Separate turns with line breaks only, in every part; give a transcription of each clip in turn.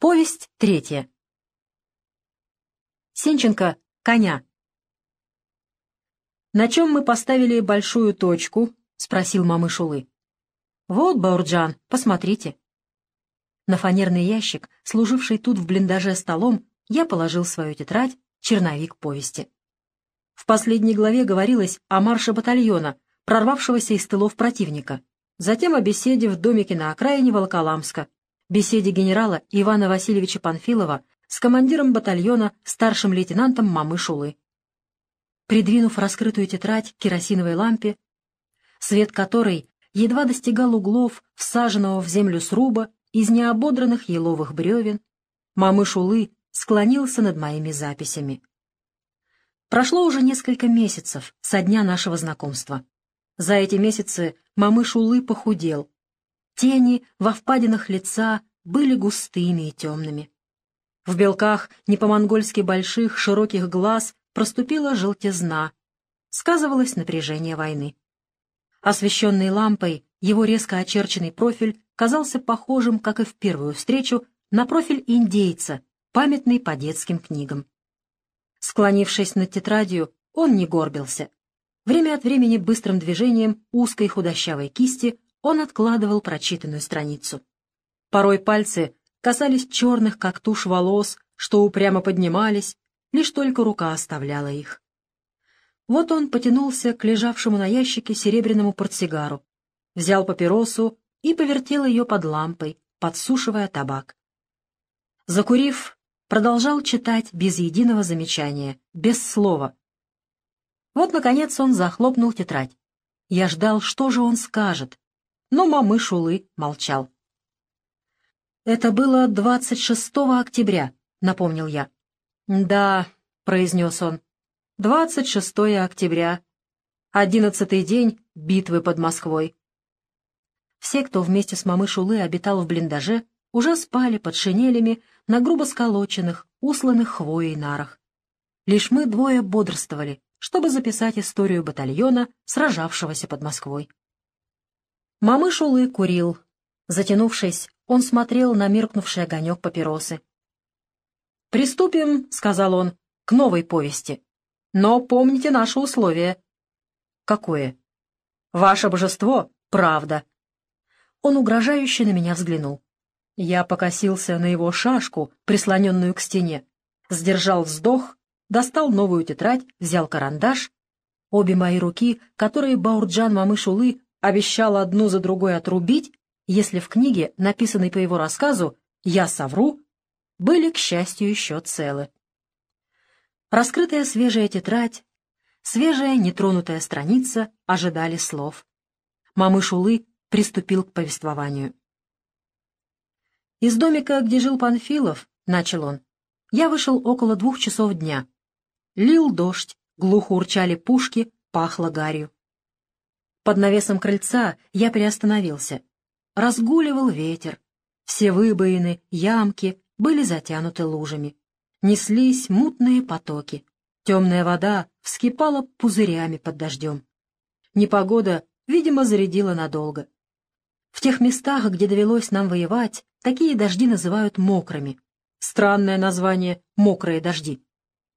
Повесть третья. Сенченко — коня. «На чем мы поставили большую точку?» — спросил мамы Шулы. «Вот, Баурджан, посмотрите». На фанерный ящик, служивший тут в блиндаже столом, я положил свою тетрадь, черновик повести. В последней главе говорилось о марше батальона, прорвавшегося из тылов противника, затем о беседе в домике на окраине Волоколамска, беседе генерала Ивана Васильевича Панфилова с командиром батальона старшим лейтенантом Мамы Шулы. Придвинув раскрытую тетрадь к керосиновой лампе, свет которой едва достигал углов всаженного в землю сруба из неободранных еловых бревен, Мамы Шулы склонился над моими записями. Прошло уже несколько месяцев со дня нашего знакомства. За эти месяцы Мамыш Улы похудел, Тени во впадинах лица были густыми и темными. В белках не по-монгольски больших широких глаз проступила желтизна. Сказывалось напряжение войны. Освещенный лампой, его резко очерченный профиль казался похожим, как и в первую встречу, на профиль индейца, памятный по детским книгам. Склонившись над тетрадью, он не горбился. Время от времени быстрым движением узкой худощавой кисти он откладывал прочитанную страницу. Порой пальцы касались черных, как тушь, волос, что упрямо поднимались, лишь только рука оставляла их. Вот он потянулся к лежавшему на ящике серебряному портсигару, взял папиросу и повертел ее под лампой, подсушивая табак. Закурив, продолжал читать без единого замечания, без слова. Вот, наконец, он захлопнул тетрадь. Я ждал, что же он скажет, но мамы Шулы молчал. «Это было 26 октября», — напомнил я. «Да», — произнес он, — «26 октября, одиннадцатый день битвы под Москвой». Все, кто вместе с мамы Шулы обитал в блиндаже, уже спали под шинелями на грубо сколоченных, усланных хвоей нарах. Лишь мы двое бодрствовали, чтобы записать историю батальона, сражавшегося под Москвой. Мамыш Улы курил. Затянувшись, он смотрел на меркнувший огонек папиросы. «Приступим», — сказал он, — «к новой повести. Но помните наше условие». «Какое?» «Ваше божество — правда». Он угрожающе на меня взглянул. Я покосился на его шашку, прислоненную к стене, сдержал вздох, достал новую тетрадь, взял карандаш. Обе мои руки, которые Баурджан Мамышулы обещал одну за другой отрубить, если в книге, написанной по его рассказу, «Я совру», были, к счастью, еще целы. Раскрытая свежая тетрадь, свежая нетронутая страница ожидали слов. Мамыш Улы приступил к повествованию. «Из домика, где жил Панфилов, — начал он, — я вышел около двух часов дня. Лил дождь, глухо урчали пушки, пахло гарью. Под навесом крыльца я приостановился. Разгуливал ветер. Все выбоины, ямки были затянуты лужами. Неслись мутные потоки. Темная вода вскипала пузырями под дождем. Непогода, видимо, зарядила надолго. В тех местах, где довелось нам воевать, такие дожди называют мокрыми. Странное название «мокрые дожди».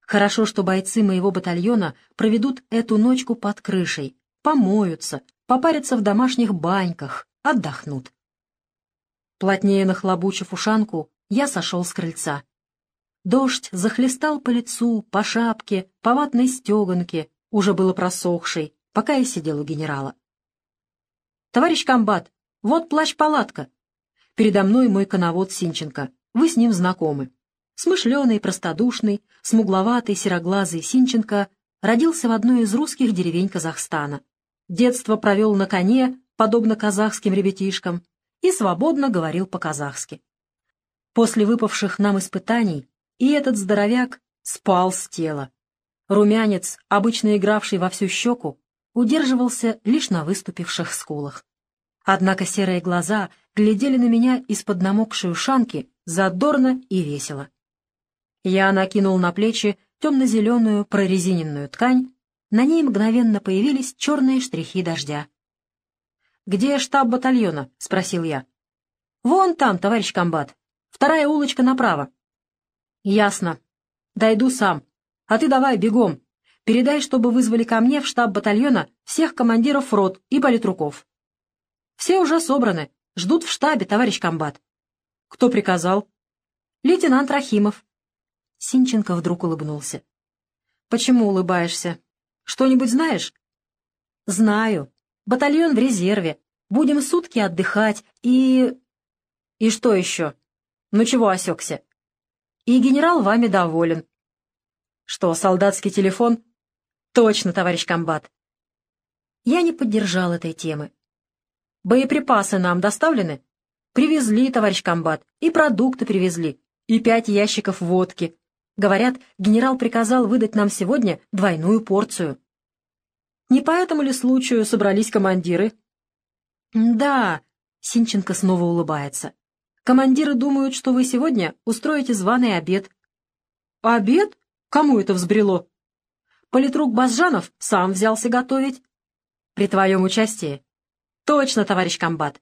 Хорошо, что бойцы моего батальона проведут эту ночку под крышей, помоются, попарятся в домашних баньках, отдохнут. Плотнее нахлобучив ушанку, я сошел с крыльца. Дождь захлестал по лицу, по шапке, по ватной стеганке, уже было просохшей, пока я сидел у генерала. «Товарищ комбат, вот плащ-палатка!» Передо мной мой коновод Синченко. Вы с ним знакомы. Смышленый, простодушный, смугловатый, сероглазый Синченко родился в одной из русских деревень Казахстана. Детство провел на коне, подобно казахским ребятишкам, и свободно говорил по-казахски. После выпавших нам испытаний и этот здоровяк спал с тела. Румянец, обычно игравший во всю щеку, удерживался лишь на выступивших скулах. Однако серые глаза глядели на меня из-под намокшей ушанки задорно и весело. Я накинул на плечи темно-зеленую прорезиненную ткань, на ней мгновенно появились черные штрихи дождя. «Где штаб батальона?» — спросил я. «Вон там, товарищ комбат, Вторая улочка направо». «Ясно. Дойду сам. А ты давай, бегом. Передай, чтобы вызвали ко мне в штаб батальона всех командиров рот и политруков. Все уже собраны. Ждут в штабе, товарищ комбат. Кто приказал? Лейтенант Рахимов. Синченко вдруг улыбнулся. Почему улыбаешься? Что-нибудь знаешь? Знаю. Батальон в резерве. Будем сутки отдыхать и... И что еще? Ну чего осекся? И генерал вами доволен. Что, солдатский телефон? Точно, товарищ комбат. Я не поддержал этой темы. Боеприпасы нам доставлены? Привезли, товарищ комбат, и продукты привезли, и пять ящиков водки. Говорят, генерал приказал выдать нам сегодня двойную порцию. Не по этому ли случаю собрались командиры? Да, Синченко снова улыбается. Командиры думают, что вы сегодня устроите званый обед. Обед? Кому это взбрело? Политрук Базжанов сам взялся готовить. При твоем участии? Точно, товарищ комбат.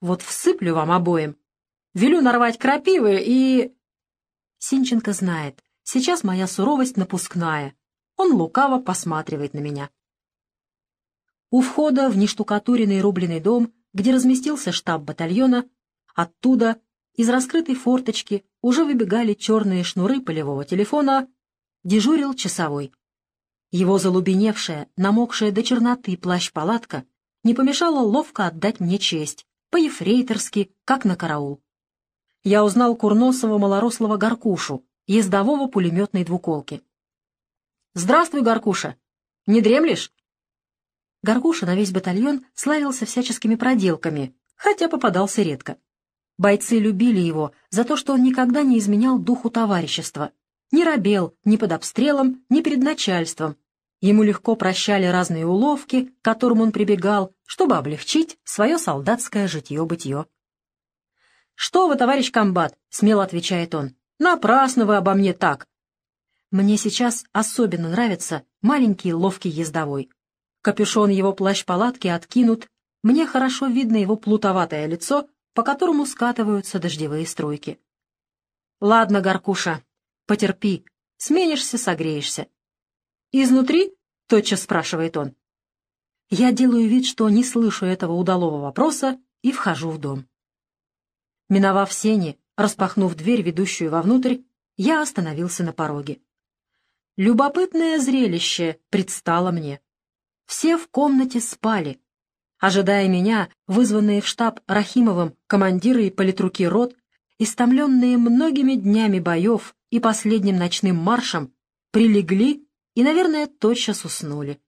Вот всыплю вам обоим. Велю нарвать крапивы и... Синченко знает, сейчас моя суровость напускная. Он лукаво посматривает на меня. У входа в нештукатуренный рубленый дом, где разместился штаб батальона, оттуда, из раскрытой форточки, уже выбегали черные шнуры полевого телефона, дежурил часовой. Его залубеневшая, намокшая до черноты плащ-палатка не помешала ловко отдать мне честь, по-ефрейторски, как на караул. Я узнал курносого малорослого Горкушу, ездового пулеметной двуколки. «Здравствуй, Горкуша! Не дремлешь?» Горкуша на весь батальон славился всяческими проделками, хотя попадался редко. Бойцы любили его за то, что он никогда не изменял духу товарищества, не робел ни под обстрелом, ни перед начальством. Ему легко прощали разные уловки, к которым он прибегал, чтобы облегчить свое солдатское житье-бытие. «Что вы, товарищ комбат?» — смело отвечает он. «Напрасно вы обо мне так!» Мне сейчас особенно нравится маленький ловкий ездовой. Капюшон его плащ-палатки откинут, мне хорошо видно его плутоватое лицо, по которому скатываются дождевые струйки. «Ладно, Горкуша, Потерпи, сменишься, согреешься. «Изнутри?» — тотчас спрашивает он. Я делаю вид, что не слышу этого удалого вопроса, и вхожу в дом. Миновав сени, распахнув дверь, ведущую вовнутрь, я остановился на пороге. Любопытное зрелище предстало мне. Все в комнате спали. Ожидая меня, вызванные в штаб Рахимовым командиры и политруки рот, истомленные многими днями боев, и последним ночным маршем прилегли и, наверное, тотчас уснули.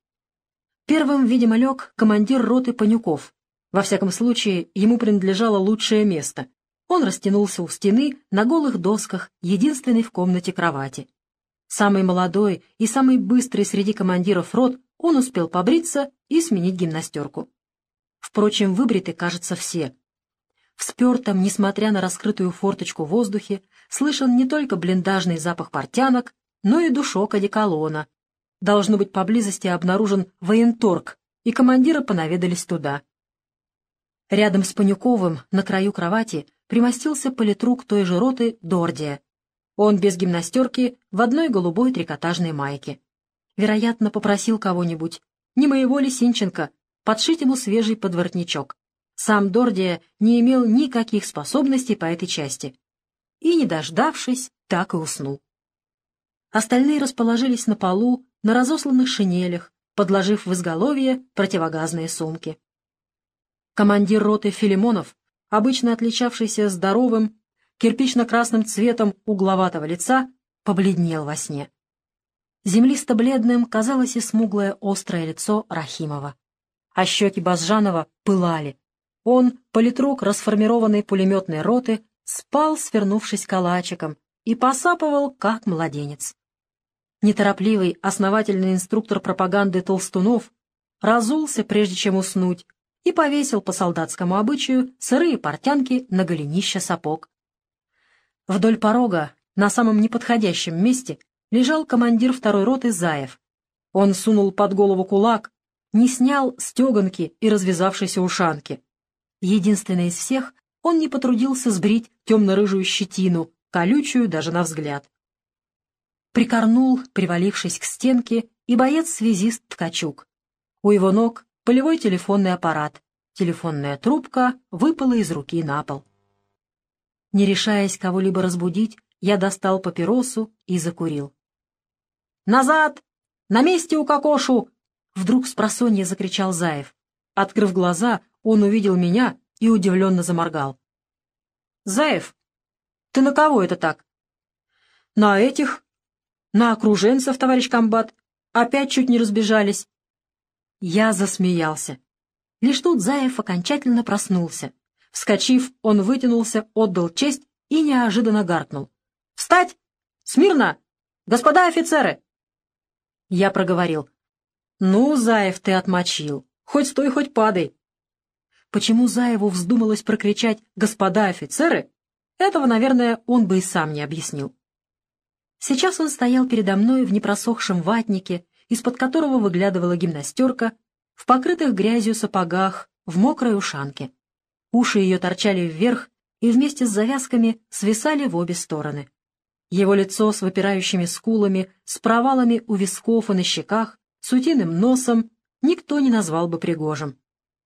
Первым, видимо, лег командир роты Панюков. Во всяком случае, ему принадлежало лучшее место. Он растянулся у стены на голых досках, единственной в комнате кровати. Самый молодой и самый быстрый среди командиров рот, он успел побриться и сменить гимнастерку. Впрочем, выбриты, кажется, все. В спертом, несмотря на раскрытую форточку воздухе, слышен не только блиндажный запах портянок, но и душок одеколона. Должно быть, поблизости обнаружен военторг, и командиры понаведались туда. Рядом с Панюковым, на краю кровати, примостился политрук той же роты Дордия. Он без гимнастерки, в одной голубой трикотажной майке. Вероятно, попросил кого-нибудь, не моего ли Синченко, подшить ему свежий подворотничок. Сам Дордия не имел никаких способностей по этой части. И, не дождавшись, так и уснул. Остальные расположились на полу, на разосланных шинелях, подложив в изголовье противогазные сумки. Командир роты Филимонов, обычно отличавшийся здоровым, кирпично-красным цветом угловатого лица, побледнел во сне. Землисто-бледным казалось и смуглое острое лицо Рахимова. А щеки Базжанова пылали. Он, политрук расформированной пулеметной роты, спал, свернувшись калачиком, и посапывал, как младенец. Неторопливый, основательный инструктор пропаганды Толстунов разулся, прежде чем уснуть, и повесил по солдатскому обычаю сырые портянки на голенище сапог. Вдоль порога, на самом неподходящем месте, лежал командир второй роты Заев. Он сунул под голову кулак, не снял стеганки и развязавшейся ушанки единственный из всех, он не потрудился сбрить темно-рыжую щетину, колючую даже на взгляд. Прикорнул, привалившись к стенке, и боец-связист Ткачук. У его ног полевой телефонный аппарат. Телефонная трубка выпала из руки на пол. Не решаясь кого-либо разбудить, я достал папиросу и закурил. «Назад! На месте у кокошу!» Вдруг с просонья закричал Заев. Открыв глаза, он увидел меня и удивленно заморгал. «Заев, ты на кого это так?» «На этих. На окруженцев, товарищ комбат. Опять чуть не разбежались». Я засмеялся. Лишь тут Заев окончательно проснулся. Вскочив, он вытянулся, отдал честь и неожиданно гаркнул. «Встать! Смирно! Господа офицеры!» Я проговорил. «Ну, Заев, ты отмочил. Хоть стой, хоть падай. Почему Заеву вздумалось прокричать «Господа офицеры», этого, наверное, он бы и сам не объяснил. Сейчас он стоял передо мной в непросохшем ватнике, из-под которого выглядывала гимнастерка, в покрытых грязью сапогах, в мокрой ушанке. Уши ее торчали вверх и вместе с завязками свисали в обе стороны. Его лицо с выпирающими скулами, с провалами у висков и на щеках, с утиным носом никто не назвал бы пригожим.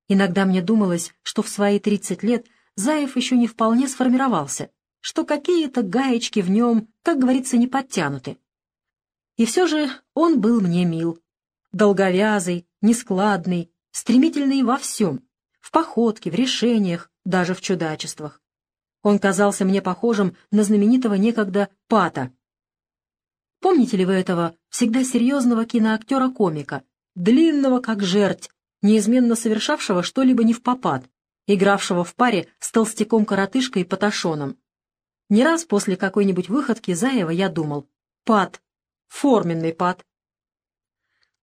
Иногда мне думалось, что в свои 30 лет Заев еще не вполне сформировался, что какие-то гаечки в нем, как говорится, не подтянуты. И все же он был мне мил. Долговязый, нескладный, стремительный во всем, в походке, в решениях, даже в чудачествах. Он казался мне похожим на знаменитого некогда Пата. Помните ли вы этого всегда серьезного киноактера-комика, длинного как жерть, неизменно совершавшего что-либо не в попад, игравшего в паре с толстяком-коротышкой и Паташоном. Не раз после какой-нибудь выходки Заева я думал «Пад! Форменный пад!»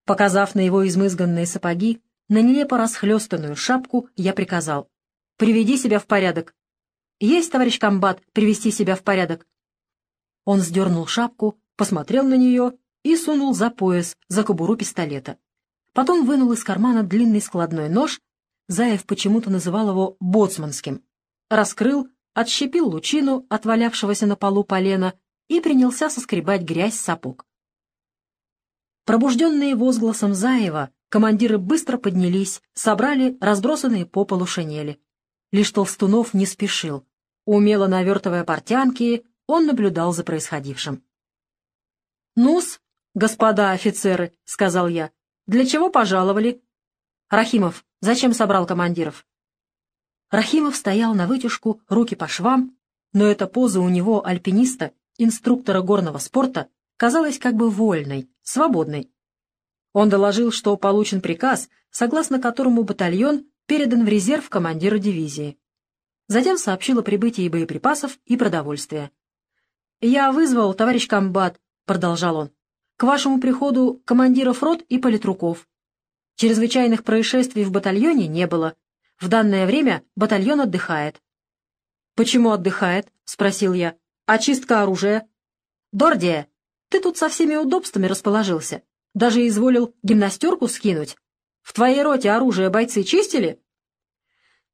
Показав на его измызганные сапоги, на нелепо расхлестанную шапку, я приказал «Приведи себя в порядок». «Есть, товарищ комбат, привести себя в порядок». Он сдернул шапку, посмотрел на нее и сунул за пояс, за кобуру пистолета. Потом вынул из кармана длинный складной нож, Заев почему-то называл его боцманским, раскрыл, отщепил лучину отвалявшегося на полу полена и принялся соскребать грязь с сапог. Пробужденные возгласом Заева, командиры быстро поднялись, собрали разбросанные по полу шинели. Лишь Толстунов не спешил. Умело навертывая портянки, он наблюдал за происходившим. «Ну-с, господа офицеры», — сказал я, для чего пожаловали? Рахимов, зачем собрал командиров? Рахимов стоял на вытяжку, руки по швам, но эта поза у него, альпиниста, инструктора горного спорта, казалась как бы вольной, свободной. Он доложил, что получен приказ, согласно которому батальон передан в резерв командира дивизии. Затем сообщил о прибытии боеприпасов и продовольствия. «Я вызвал, товарищ комбат», — продолжал он, к вашему приходу командиров рот и политруков. Чрезвычайных происшествий в батальоне не было. В данное время батальон отдыхает. «Почему отдыхает?» — спросил я. «Очистка оружия?» «Дордия, ты тут со всеми удобствами расположился. Даже изволил гимнастерку скинуть. В твоей роте оружие бойцы чистили?»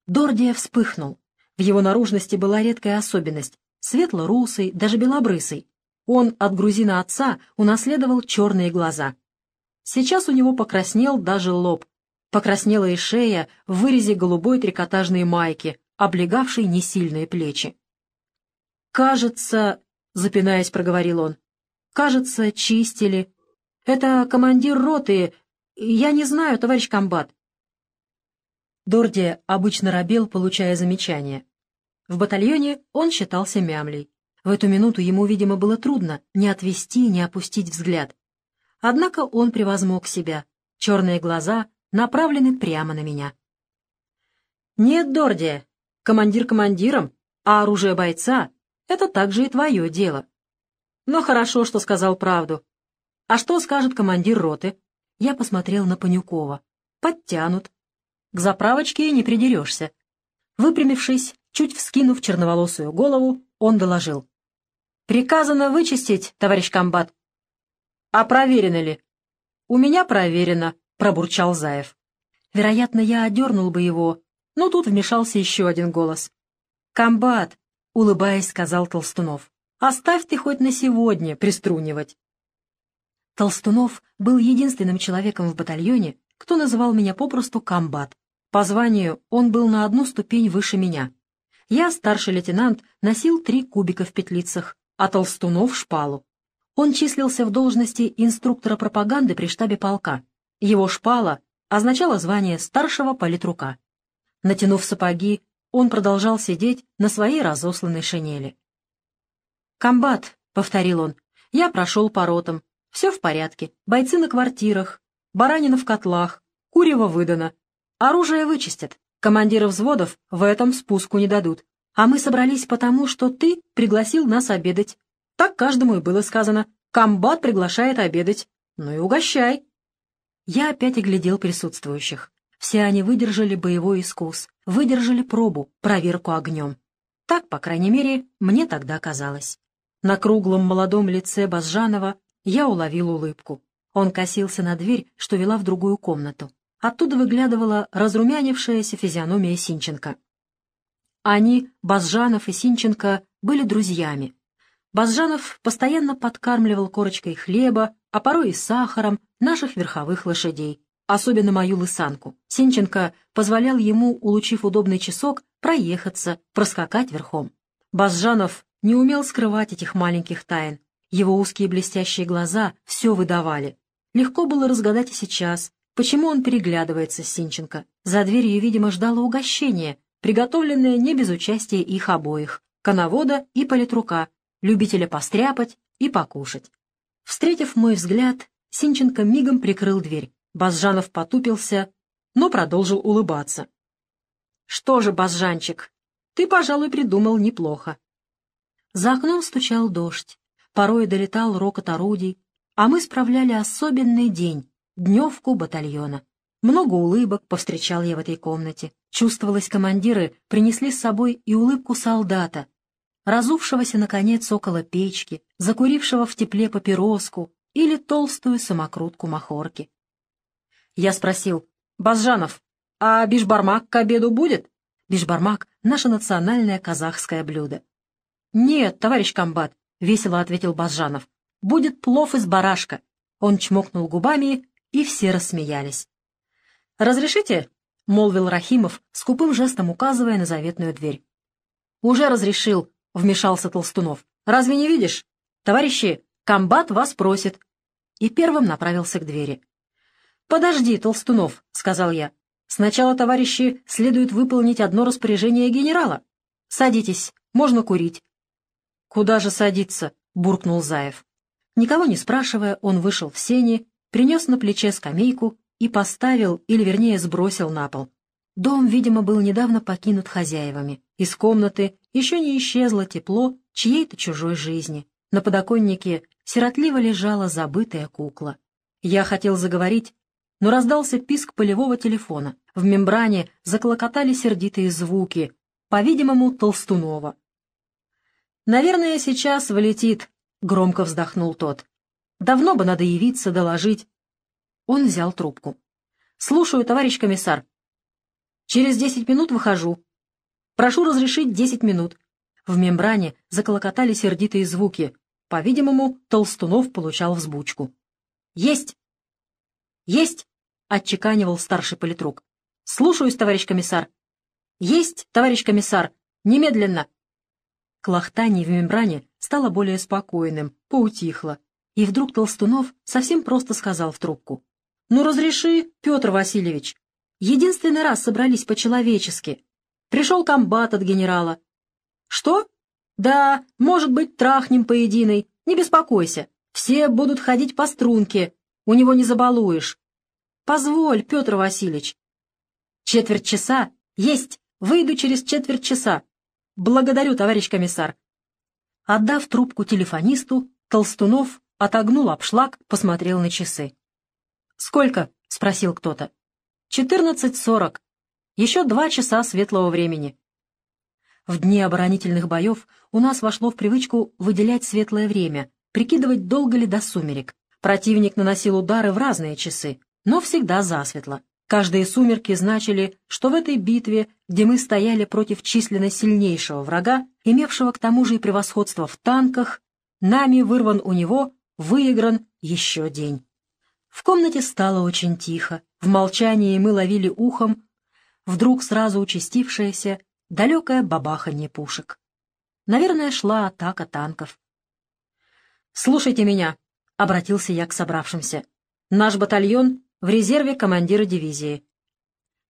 Дордия вспыхнул. В его наружности была редкая особенность — светло-русый, даже белобрысый. Он от грузина отца унаследовал черные глаза. Сейчас у него покраснел даже лоб. Покраснела и шея в вырезе голубой трикотажной майки, облегавшей несильные плечи. «Кажется...» — запинаясь, проговорил он. «Кажется, чистили. Это командир роты. Я не знаю, товарищ комбат». Дорди обычно робел, получая замечания. В батальоне он считался мямлей. В эту минуту ему, видимо, было трудно не отвести, не опустить взгляд. Однако он превозмог себя. Черные глаза направлены прямо на меня. «Нет, Дордия, командир командиром, а оружие бойца — это также и твое дело. Но хорошо, что сказал правду. А что скажет командир роты?» Я посмотрел на Панюкова. «Подтянут. К заправочке не придерешься». Выпрямившись, чуть вскинув черноволосую голову, он доложил. «Приказано вычистить, товарищ комбат». «А проверено ли?» «У меня проверено», — пробурчал Заев. Вероятно, я одернул бы его, но тут вмешался еще один голос. «Комбат!» — улыбаясь, сказал Толстунов. «Оставь ты хоть на сегодня приструнивать». Толстунов был единственным человеком в батальоне, кто называл меня попросту комбат. По званию он был на одну ступень выше меня. Я, старший лейтенант, носил три кубика в петлицах, а Толстунов — шпалу. Он числился в должности инструктора пропаганды при штабе полка. Его шпала означала звание старшего политрука. Натянув сапоги, он продолжал сидеть на своей разосланной шинели. «Комбат», — повторил он, — «я прошел по ротам. Все в порядке. Бойцы на квартирах, баранина в котлах, курево выдано. Оружие вычистят. Командиры взводов в этом спуску не дадут. А мы собрались потому, что ты пригласил нас обедать. Так каждому и было сказано. Комбат приглашает обедать. Ну и угощай». Я опять оглядел присутствующих. Все они выдержали боевой искус, выдержали пробу, проверку огнем. Так, по крайней мере, мне тогда казалось. На круглом молодом лице Базжанова я уловил улыбку. Он косился на дверь, что вела в другую комнату. Оттуда выглядывала разрумянившаяся физиономия Синченко. Они, Базжанов и Синченко, были друзьями. Базжанов постоянно подкармливал корочкой хлеба, а порой и сахаром наших верховых лошадей, особенно мою лысанку. Синченко позволял ему, улучив удобный часок, проехаться, проскакать верхом. Базжанов не умел скрывать этих маленьких тайн. Его узкие блестящие глаза все выдавали. Легко было разгадать и сейчас, почему он переглядывается с Синченко. За дверью, видимо, ждало угощение, приготовленное не без участия их обоих, коновода и политрука, любителя постряпать и покушать. Встретив мой взгляд, Синченко мигом прикрыл дверь. Базжанов потупился, но продолжил улыбаться. «Что же, Базжанчик, ты, пожалуй, придумал неплохо». За окном стучал дождь, порой долетал рокот орудий, а мы справляли особенный день, дневку батальона. Много улыбок повстречал я в этой комнате. Чувствовалось, командиры принесли с собой и улыбку солдата, разувшегося, наконец, около печки, закурившего в тепле папироску или толстую самокрутку махорки. Я спросил, «Базжанов, а бишбармак к обеду будет?» Бишбармак — наше национальное казахское блюдо. «Нет, товарищ комбат», — весело ответил Базжанов, «будет плов из барашка». Он чмокнул губами, и все рассмеялись. «Разрешите?» — молвил Рахимов, скупым жестом указывая на заветную дверь. «Уже разрешил», вмешался Толстунов. «Разве не видишь? Товарищи, комбат вас просит». И первым направился к двери. «Подожди, Толстунов», — сказал я. «Сначала, товарищи, следует выполнить одно распоряжение генерала. Садитесь, можно курить». «Куда же садиться?» — буркнул Заев. Никого не спрашивая, он вышел в сени, принес на плече скамейку и поставил, или вернее сбросил на пол. Дом, видимо, был недавно покинут хозяевами. Из комнаты еще не исчезло тепло чьей-то чужой жизни. На подоконнике сиротливо лежала забытая кукла. Я хотел заговорить, но раздался писк полевого телефона. В мембране заклокотали сердитые звуки, по-видимому, Толстунова. «Наверное, сейчас влетит», — громко вздохнул тот. «Давно бы надо явиться, доложить». Он взял трубку. «Слушаю, товарищ комиссар», Через десять минут выхожу. Прошу разрешить десять минут. В мембране заколокотали сердитые звуки. По-видимому, Толстунов получал взбучку. «Есть!» «Есть!» — отчеканивал старший политрук. «Слушаюсь, товарищ комиссар!» «Есть, товарищ комиссар! Немедленно!» Клохтание в мембране стало более спокойным, поутихло. И вдруг Толстунов совсем просто сказал в трубку. «Ну, разреши, Петр Васильевич!» Единственный раз собрались по-человечески. Пришел комбат от генерала. Что? Да, может быть, трахнем поединой. Не беспокойся. Все будут ходить по струнке. У него не забалуешь. Позволь, Петр Васильевич. Четверть часа? Есть. Выйду через четверть часа. Благодарю, товарищ комиссар. Отдав трубку телефонисту, Толстунов отогнул обшлаг, посмотрел на часы. «Сколько?» — спросил кто-то. Четырнадцать сорок. Еще два часа светлого времени. В дни оборонительных боев у нас вошло в привычку выделять светлое время, прикидывать, долго ли до сумерек. Противник наносил удары в разные часы, но всегда засветло. Каждые сумерки значили, что в этой битве, где мы стояли против численно сильнейшего врага, имевшего к тому же и превосходство в танках, нами вырван у него, выигран еще день. В комнате стало очень тихо, в молчании мы ловили ухом, вдруг сразу участившееся, далекое бабаханье пушек. Наверное, шла атака танков. «Слушайте меня», — обратился я к собравшимся. «Наш батальон в резерве командира дивизии».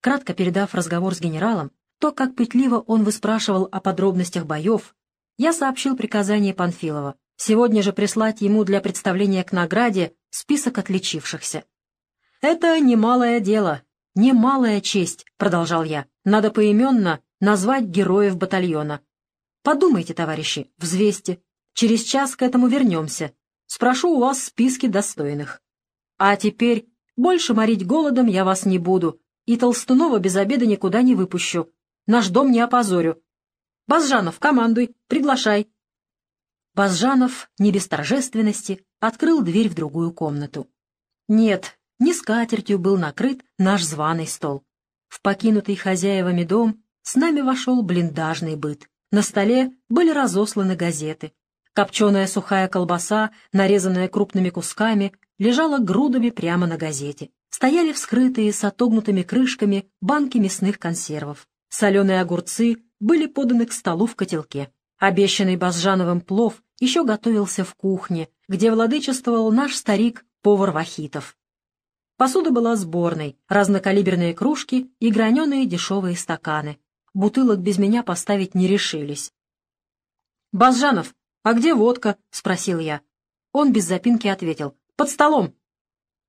Кратко передав разговор с генералом, то, как пытливо он выспрашивал о подробностях боев, я сообщил приказание Панфилова сегодня же прислать ему для представления к награде список отличившихся. «Это немалое дело, немалая честь», — продолжал я. «Надо поименно назвать героев батальона. Подумайте, товарищи, взвесьте. Через час к этому вернемся. Спрошу у вас списки достойных. А теперь больше морить голодом я вас не буду, и Толстунова без обеда никуда не выпущу. Наш дом не опозорю. Базжанов, командуй, приглашай. Базжанов, не без торжественности, открыл дверь в другую комнату. Нет, не скатертью был накрыт наш званый стол. В покинутый хозяевами дом с нами вошел блиндажный быт. На столе были разосланы газеты. Копченая сухая колбаса, нарезанная крупными кусками, лежала грудами прямо на газете. Стояли вскрытые с отогнутыми крышками банки мясных консервов. Соленые огурцы были поданы к столу в котелке. Обещанный Базжановым плов еще готовился в кухне, где владычествовал наш старик, повар Вахитов. Посуда была сборной, разнокалиберные кружки и граненые дешевые стаканы бутылок без меня поставить не решились. «Базжанов, а где водка?» — спросил я. Он без запинки ответил. «Под столом».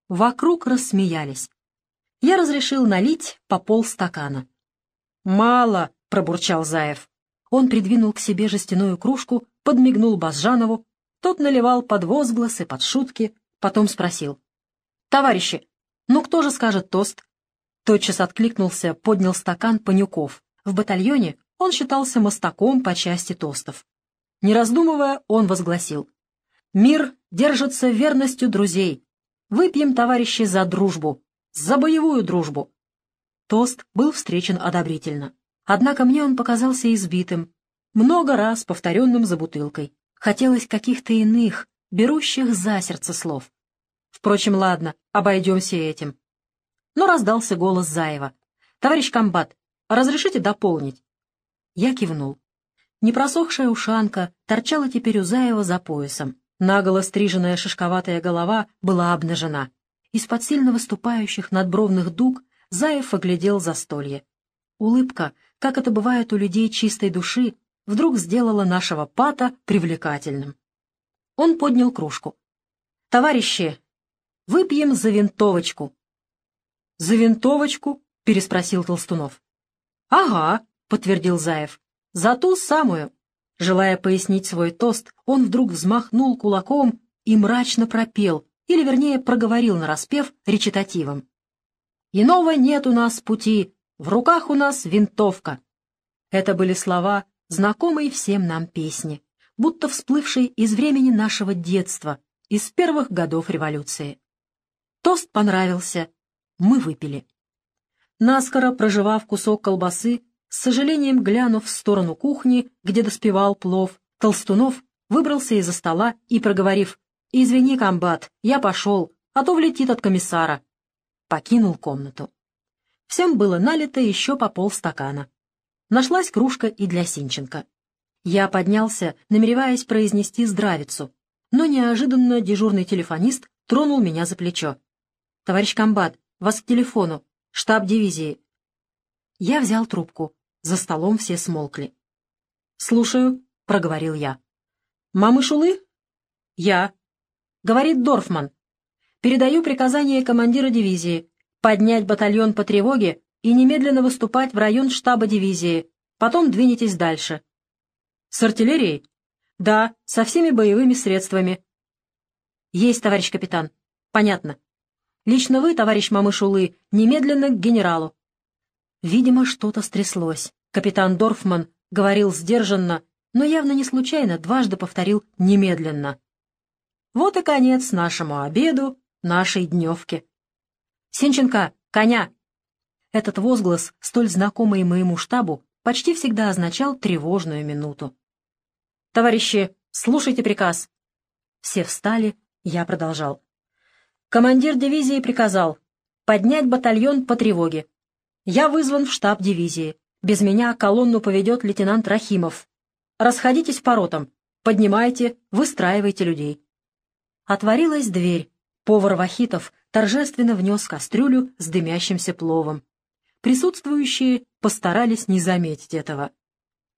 Вокруг рассмеялись. Я разрешил налить по полстакана. «Мало», — пробурчал Заев. Он придвинул к себе жестяную кружку, подмигнул Базжанову. Тот наливал под возгласы, под шутки, потом спросил. «Товарищи, ну кто же скажет тост?» Тотчас откликнулся, поднял стакан Панюков. В батальоне он считался мостаком по части тостов. Не раздумывая, он возгласил. «Мир держится верностью друзей. Выпьем, товарищи, за дружбу, за боевую дружбу». Тост был встречен одобрительно. Однако мне он показался избитым, много раз повторенным за бутылкой. Хотелось каких-то иных, берущих за сердце слов. Впрочем, ладно, обойдемся этим. Но раздался голос Заева. «Товарищ комбат, Разрешите дополнить?» Я кивнул. Непросохшая ушанка торчала теперь у Заева за поясом. Наголо стриженная шишковатая голова была обнажена. Из-под сильно выступающих надбровных дуг Заев оглядел застолье. Улыбка, как это бывает у людей чистой души, вдруг сделала нашего пата привлекательным. Он поднял кружку. «Товарищи, выпьем за винтовочку». «За винтовочку?» — переспросил Толстунов. «Ага», — подтвердил Заев, — «за ту самую». Желая пояснить свой тост, он вдруг взмахнул кулаком и мрачно пропел, или, вернее, проговорил нараспев речитативом. «Иного нет у нас пути, в руках у нас винтовка». Это были слова, знакомые всем нам песни, будто всплывшие из времени нашего детства, из первых годов революции. Тост понравился, мы выпили. Наскоро проживав кусок колбасы, с сожалением глянув в сторону кухни, где доспевал плов, Толстунов выбрался из-за стола и, проговорив «Извини, комбат, я пошел, а то влетит от комиссара», покинул комнату. Всем было налито еще по полстакана. Нашлась кружка и для Синченко. Я поднялся, намереваясь произнести здравицу, но неожиданно дежурный телефонист тронул меня за плечо. «Товарищ комбат, вас к телефону штаб дивизии». Я взял трубку. За столом все смолкли. «Слушаю», — проговорил я. «Мамы Шулы?» «Я». Говорит Дорфман. «Передаю приказание командира дивизии поднять батальон по тревоге и немедленно выступать в район штаба дивизии. Потом двинетесь дальше». «С артиллерией?» «Да, со всеми боевыми средствами». «Есть, товарищ капитан. Понятно». Лично вы, товарищ Мамышулы, немедленно к генералу. Видимо, что-то стряслось. Капитан Дорфман говорил сдержанно, но явно не случайно дважды повторил «немедленно». Вот и конец нашему обеду, нашей дневке. «Синченко, коня!» Этот возглас, столь знакомый моему штабу, почти всегда означал тревожную минуту. «Товарищи, слушайте приказ!» Все встали, я продолжал. Командир дивизии приказал поднять батальон по тревоге. Я вызван в штаб дивизии. Без меня колонну поведет лейтенант Рахимов. Расходитесь по ротам. Поднимайте, выстраивайте людей. Отворилась дверь. Повар Вахитов торжественно внес кастрюлю с дымящимся пловом. Присутствующие постарались не заметить этого.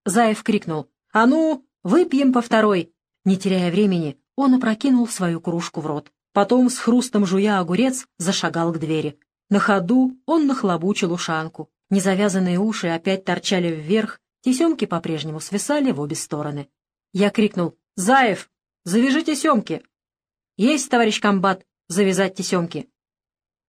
Заев крикнул «А ну, выпьем по второй!» Не теряя времени, он опрокинул свою кружку в рот. Потом, с хрустом жуя огурец, зашагал к двери. На ходу он нахлобучил ушанку. Незавязанные уши опять торчали вверх, тесемки по-прежнему свисали в обе стороны. Я крикнул «Заев, завяжите семки!» «Есть, товарищ комбат, завязать тесемки!»